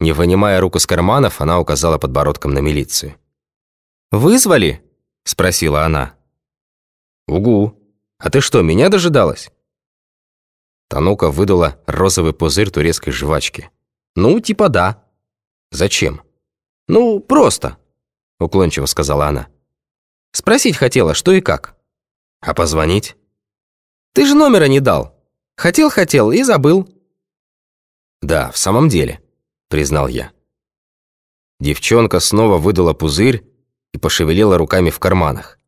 Не вынимая рук из карманов, она указала подбородком на милицию. «Вызвали?» – спросила она. «Угу. А ты что, меня дожидалась?» Танука выдала розовый пузырь турецкой жвачки. «Ну, типа да». «Зачем?» «Ну, просто», – уклончиво сказала она. «Спросить хотела, что и как». «А позвонить?» «Ты же номера не дал. Хотел-хотел и забыл». «Да, в самом деле», – признал я. Девчонка снова выдала пузырь и пошевелила руками в карманах.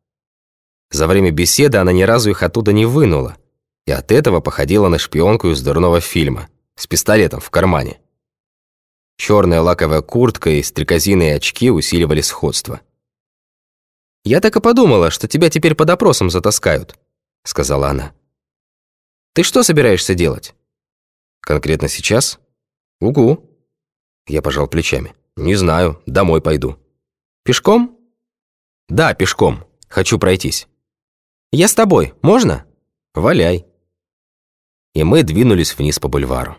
За время беседы она ни разу их оттуда не вынула, и от этого походила на шпионку из дурного фильма с пистолетом в кармане. Черная лаковая куртка и стрекозиные очки усиливали сходство. «Я так и подумала, что тебя теперь под опросом затаскают», — сказала она. «Ты что собираешься делать?» «Конкретно сейчас?» «Угу». Я пожал плечами. «Не знаю, домой пойду». «Пешком?» «Да, пешком. Хочу пройтись». «Я с тобой. Можно?» «Валяй». И мы двинулись вниз по бульвару.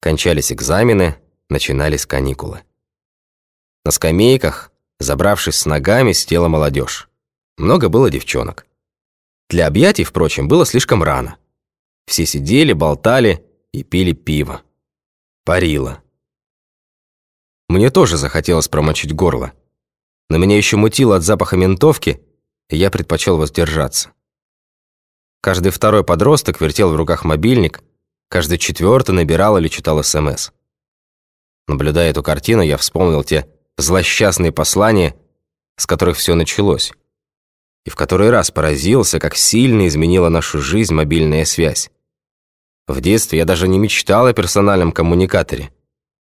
Кончались экзамены, начинались каникулы. На скамейках, забравшись с ногами, сидела молодежь. Много было девчонок. Для объятий, впрочем, было слишком рано. Все сидели, болтали и пили пиво. Парило. Мне тоже захотелось промочить горло. Но меня еще мутило от запаха ментовки, и я предпочел воздержаться. Каждый второй подросток вертел в руках мобильник, каждый четвертый набирал или читал СМС. Наблюдая эту картину, я вспомнил те злосчастные послания, с которых все началось, и в который раз поразился, как сильно изменила нашу жизнь мобильная связь. В детстве я даже не мечтал о персональном коммуникаторе.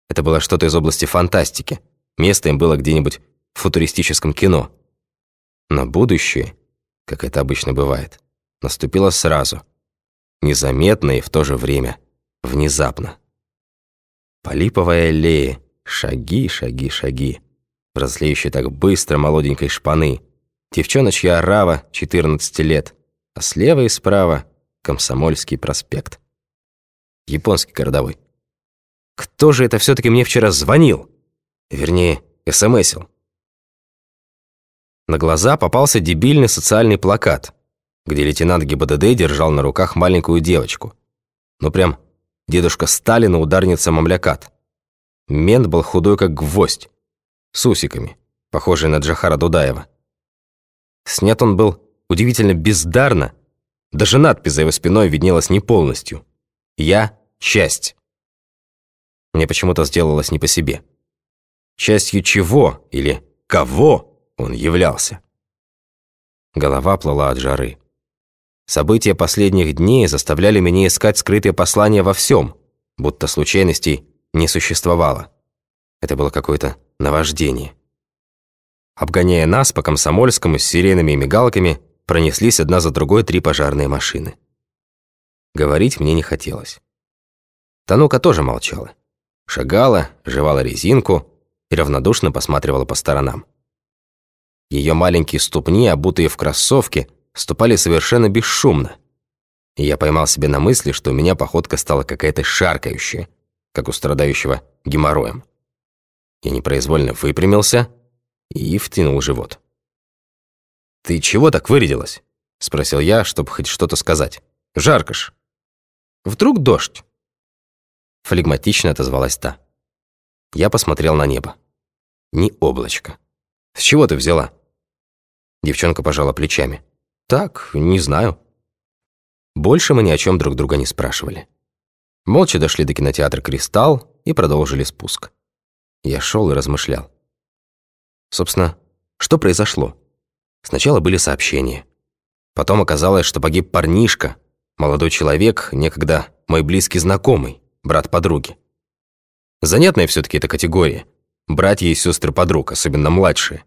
Это было что-то из области фантастики. Место им было где-нибудь в футуристическом кино. Но будущее, как это обычно бывает, наступило сразу. Незаметно и в то же время внезапно. По липовой аллее, шаги, шаги, шаги, взрослеющие так быстро молоденькой шпаны. Девчоночья орава, 14 лет, а слева и справа Комсомольский проспект. Японский городовой. Кто же это все таки мне вчера звонил? Вернее, смсил. На глаза попался дебильный социальный плакат, где лейтенант ГИБДД держал на руках маленькую девочку. Ну прям Дедушка Сталина ударница мамлякат. Мент был худой, как гвоздь, с усиками, похожий на Джахара Дудаева. Снят он был удивительно бездарно, даже надпись за его спиной виднелась не полностью. «Я – часть». Мне почему-то сделалось не по себе. Частью чего или кого он являлся? Голова плыла от жары. События последних дней заставляли меня искать скрытые послания во всем, будто случайностей не существовало. Это было какое-то наваждение. Обгоняя нас по Комсомольскому с сиренами и мигалками, пронеслись одна за другой три пожарные машины. Говорить мне не хотелось. Танука тоже молчала. Шагала, жевала резинку и равнодушно посматривала по сторонам. Ее маленькие ступни, обутые в кроссовки, ступали совершенно бесшумно. И я поймал себя на мысли, что у меня походка стала какая-то шаркающая, как у страдающего геморроем. Я непроизвольно выпрямился и втянул живот. «Ты чего так вырядилась?» — спросил я, чтобы хоть что-то сказать. «Жарко ж». «Вдруг дождь?» Флегматично отозвалась та. Я посмотрел на небо. Ни облачко. «С чего ты взяла?» Девчонка пожала плечами. «Так, не знаю». Больше мы ни о чем друг друга не спрашивали. Молча дошли до кинотеатра «Кристалл» и продолжили спуск. Я шел и размышлял. Собственно, что произошло? Сначала были сообщения. Потом оказалось, что погиб парнишка, молодой человек, некогда мой близкий знакомый, брат подруги. Занятная все таки эта категория. Братья и сестры подруг, особенно младшие.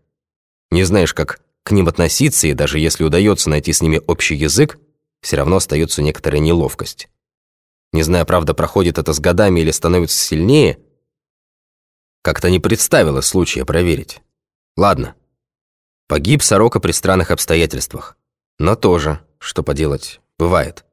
Не знаешь, как к ним относиться, и даже если удается найти с ними общий язык, все равно остается некоторая неловкость. Не знаю, правда, проходит это с годами или становится сильнее, как-то не представилось случая проверить. Ладно. Погиб сорока при странных обстоятельствах. Но тоже, что поделать, бывает.